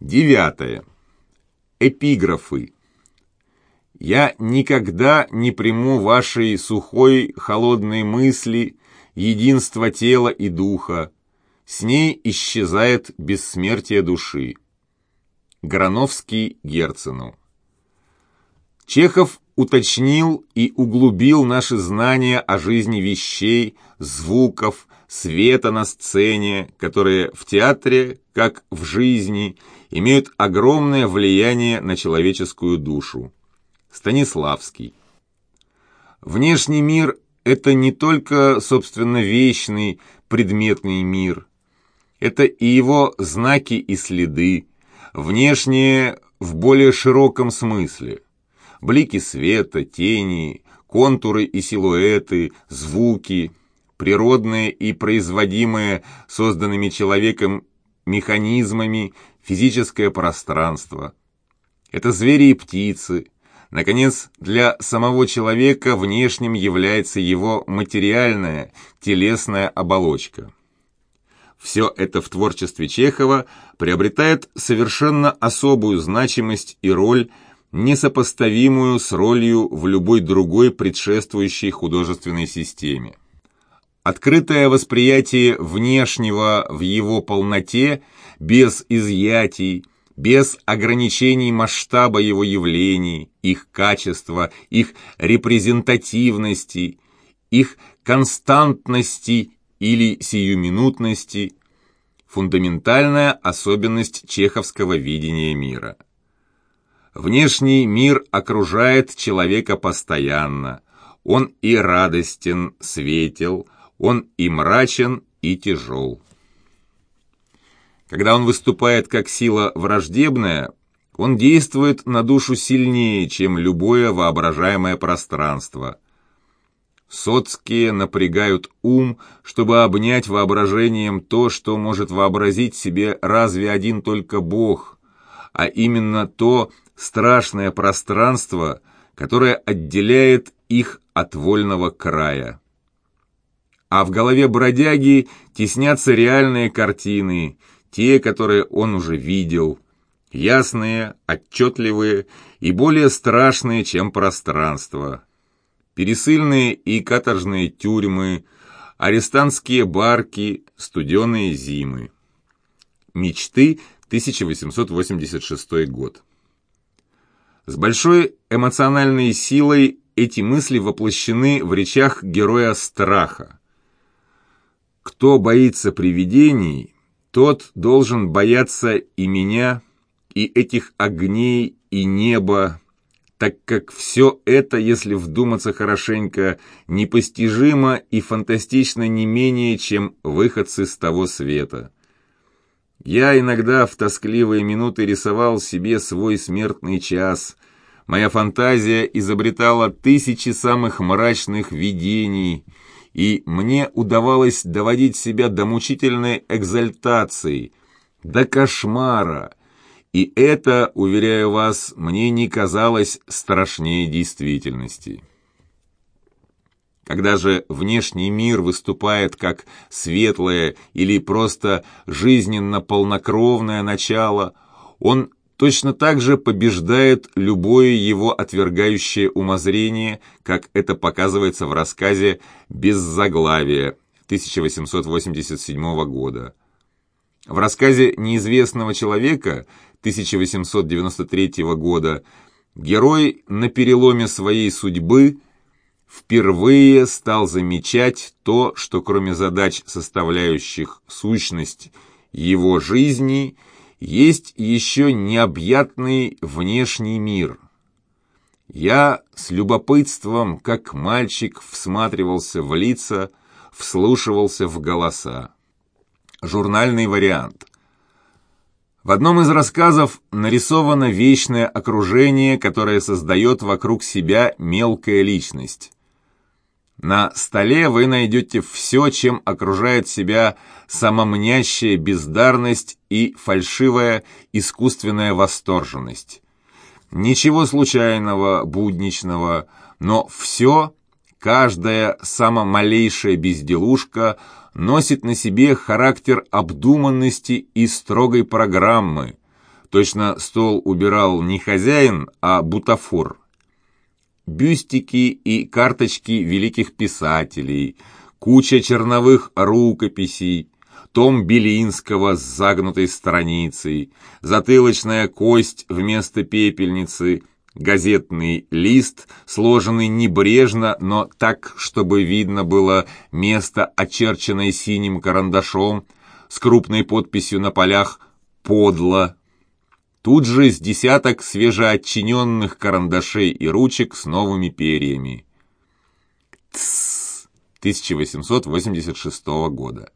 Девятое. Эпиграфы. Я никогда не приму вашей сухой, холодной мысли, единства тела и духа. С ней исчезает бессмертие души. Грановский Герцену. Чехов уточнил и углубил наши знания о жизни вещей, звуков, света на сцене, которые в театре, как в жизни, имеют огромное влияние на человеческую душу. Станиславский. Внешний мир – это не только, собственно, вечный, предметный мир. Это и его знаки и следы, внешнее в более широком смысле. Блики света, тени, контуры и силуэты, звуки, природные и производимые созданными человеком механизмами физическое пространство. Это звери и птицы. Наконец, для самого человека внешним является его материальная, телесная оболочка. Все это в творчестве Чехова приобретает совершенно особую значимость и роль, несопоставимую с ролью в любой другой предшествующей художественной системе. Открытое восприятие внешнего в его полноте, без изъятий, без ограничений масштаба его явлений, их качества, их репрезентативности, их константности или сиюминутности – фундаментальная особенность чеховского видения мира. Внешний мир окружает человека постоянно, он и радостен, светел – он и мрачен, и тяжел. Когда он выступает как сила враждебная, он действует на душу сильнее, чем любое воображаемое пространство. Соцкие напрягают ум, чтобы обнять воображением то, что может вообразить себе разве один только Бог, а именно то страшное пространство, которое отделяет их от вольного края а в голове бродяги теснятся реальные картины, те, которые он уже видел, ясные, отчетливые и более страшные, чем пространство. Пересыльные и каторжные тюрьмы, арестантские барки, студеные зимы. Мечты, 1886 год. С большой эмоциональной силой эти мысли воплощены в речах героя страха. Кто боится привидений, тот должен бояться и меня, и этих огней, и неба, так как все это, если вдуматься хорошенько, непостижимо и фантастично не менее, чем выходцы с того света. Я иногда в тоскливые минуты рисовал себе свой смертный час. Моя фантазия изобретала тысячи самых мрачных видений — и мне удавалось доводить себя до мучительной экзальтации, до кошмара, и это, уверяю вас, мне не казалось страшнее действительности. Когда же внешний мир выступает как светлое или просто жизненно полнокровное начало, он точно так же побеждает любое его отвергающее умозрение, как это показывается в рассказе «Без заглавия» 1887 года. В рассказе «Неизвестного человека» 1893 года герой на переломе своей судьбы впервые стал замечать то, что кроме задач, составляющих сущность его жизни – есть еще необъятный внешний мир. Я с любопытством, как мальчик, всматривался в лица, вслушивался в голоса. Журнальный вариант. В одном из рассказов нарисовано вечное окружение, которое создает вокруг себя мелкая личность. На столе вы найдете все, чем окружает себя самомнящая бездарность и фальшивая искусственная восторженность. Ничего случайного, будничного, но все, каждая самомалейшая безделушка носит на себе характер обдуманности и строгой программы, Точно стол убирал не хозяин, а бутафор. Бюстики и карточки великих писателей, куча черновых рукописей, том Белинского с загнутой страницей, затылочная кость вместо пепельницы, газетный лист, сложенный небрежно, но так, чтобы видно было место, очерченное синим карандашом, с крупной подписью на полях «Подло». Тут же с десяток свежеотчиненных карандашей и ручек с новыми перьями. ТС 1886 года.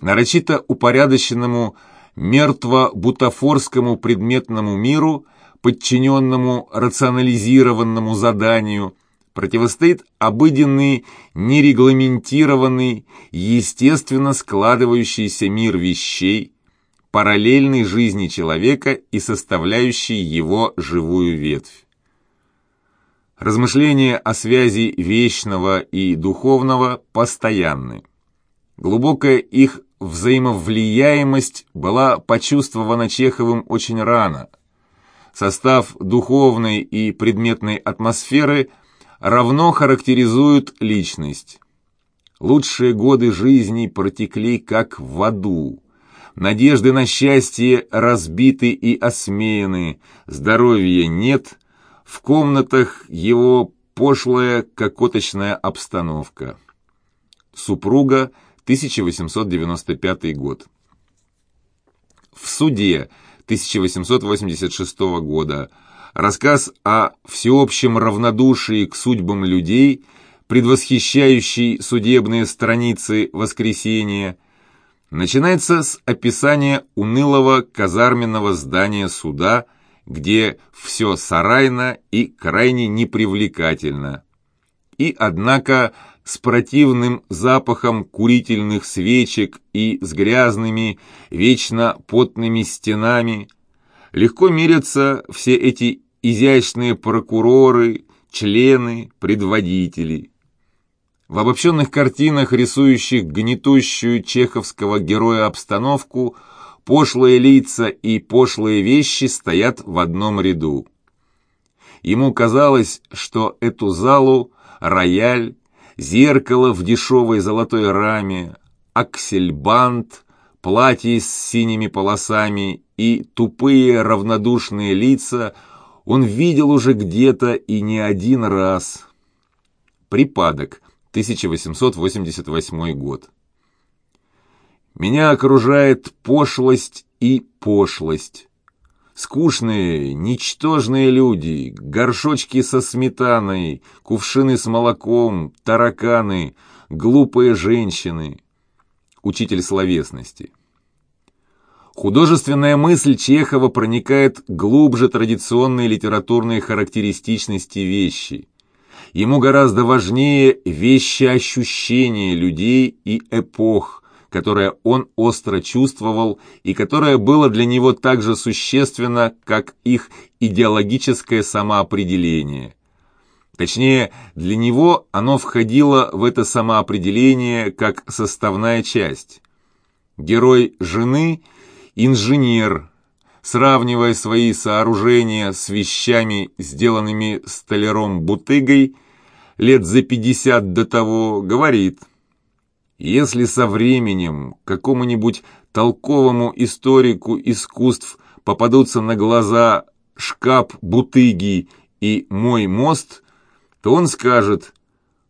Нарочито упорядоченному мертво-бутафорскому предметному миру, подчиненному рационализированному заданию, противостоит обыденный, нерегламентированный, естественно складывающийся мир вещей, параллельный жизни человека и составляющий его живую ветвь. Размышления о связи вечного и духовного постоянны. Глубокая их взаимовлияемость была почувствована Чеховым очень рано. Состав духовной и предметной атмосферы равно характеризует личность. Лучшие годы жизни протекли как в аду. Надежды на счастье разбиты и осмеяны, здоровья нет, в комнатах его пошлая кокоточная обстановка. Супруга, 1895 год. В суде 1886 года рассказ о всеобщем равнодушии к судьбам людей, предвосхищающий судебные страницы «Воскресения», начинается с описания унылого казарменного здания суда, где все сарайно и крайне непривлекательно. И, однако, с противным запахом курительных свечек и с грязными, вечно потными стенами, легко мирятся все эти изящные прокуроры, члены, предводители. В обобщенных картинах, рисующих гнетущую чеховского героя обстановку, пошлые лица и пошлые вещи стоят в одном ряду. Ему казалось, что эту залу, рояль, зеркало в дешевой золотой раме, аксельбант, платье с синими полосами и тупые равнодушные лица он видел уже где-то и не один раз. Припадок – 1888 год. Меня окружает пошлость и пошлость. Скучные, ничтожные люди, горшочки со сметаной, кувшины с молоком, тараканы, глупые женщины. Учитель словесности. Художественная мысль Чехова проникает глубже традиционной литературной характеристичности вещи – Ему гораздо важнее вещи ощущения людей и эпох, которое он остро чувствовал и которое было для него так же существенно, как их идеологическое самоопределение. Точнее, для него оно входило в это самоопределение как составная часть. Герой жены – инженер, сравнивая свои сооружения с вещами, сделанными столяром-бутыгой, лет за пятьдесят до того, говорит, если со временем какому-нибудь толковому историку искусств попадутся на глаза шкаф Бутыги и мой мост, то он скажет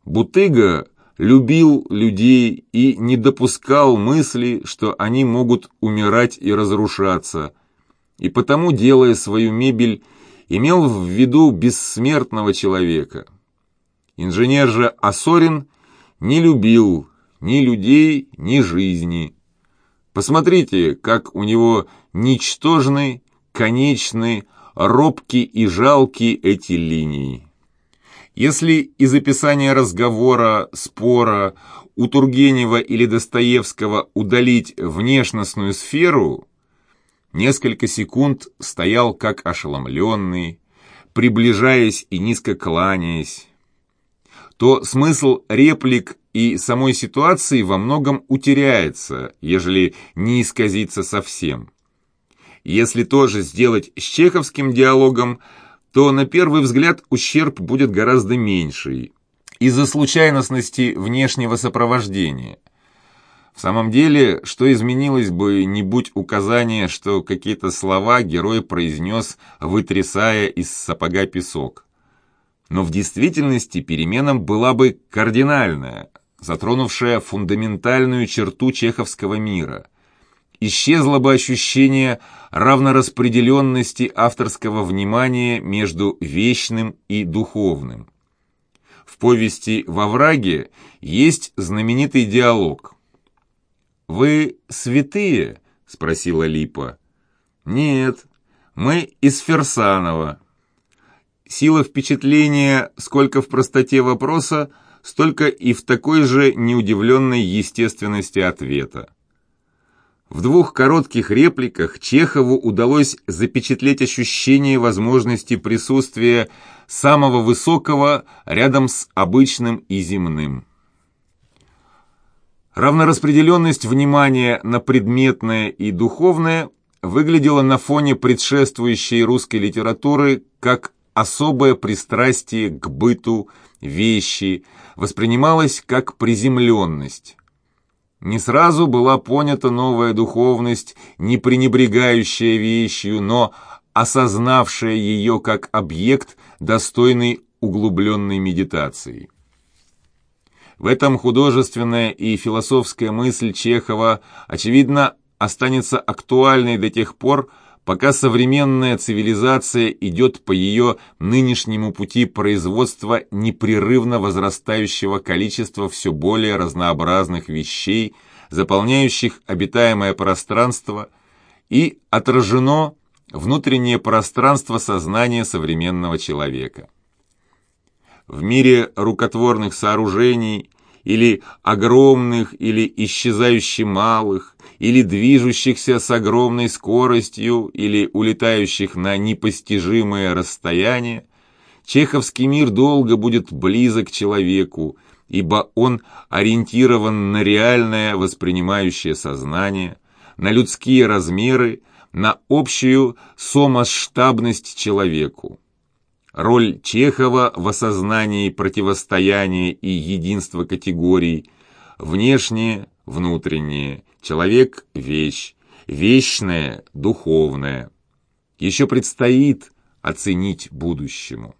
«Бутыга любил людей и не допускал мысли, что они могут умирать и разрушаться, и потому, делая свою мебель, имел в виду бессмертного человека. Инженер же Осорин не любил ни людей, ни жизни. Посмотрите, как у него ничтожны, конечны, робки и жалки эти линии. Если из описания разговора, спора у Тургенева или Достоевского удалить внешностную сферу, Несколько секунд стоял как ошеломленный, приближаясь и низко кланяясь. То смысл реплик и самой ситуации во многом утеряется, ежели не исказится совсем. Если тоже сделать с чеховским диалогом, то на первый взгляд ущерб будет гораздо меньший из-за случайностности внешнего сопровождения. В самом деле, что изменилось бы, не будь указания, что какие-то слова герой произнес, вытрясая из сапога песок. Но в действительности перемена была бы кардинальная, затронувшая фундаментальную черту чеховского мира. Исчезло бы ощущение равнораспределенности авторского внимания между вечным и духовным. В повести «Во враге» есть знаменитый диалог – «Вы святые?» — спросила Липа. «Нет, мы из Ферсанова». Сила впечатления сколько в простоте вопроса, столько и в такой же неудивленной естественности ответа. В двух коротких репликах Чехову удалось запечатлеть ощущение возможности присутствия самого высокого рядом с обычным и земным. Равнораспределенность внимания на предметное и духовное выглядела на фоне предшествующей русской литературы как особое пристрастие к быту, вещи, воспринималось как приземленность. Не сразу была понята новая духовность, не пренебрегающая вещью, но осознавшая ее как объект, достойный углубленной медитации. В этом художественная и философская мысль Чехова, очевидно, останется актуальной до тех пор, пока современная цивилизация идет по ее нынешнему пути производства непрерывно возрастающего количества все более разнообразных вещей, заполняющих обитаемое пространство, и отражено внутреннее пространство сознания современного человека. В мире рукотворных сооружений или огромных, или исчезающе малых, или движущихся с огромной скоростью, или улетающих на непостижимое расстояние, чеховский мир долго будет близок человеку, ибо он ориентирован на реальное воспринимающее сознание, на людские размеры, на общую сомасштабность человеку. Роль Чехова в осознании противостояния и единства категорий внешнее, внутреннее, человек – вещь, вечное – духовное. Еще предстоит оценить будущему.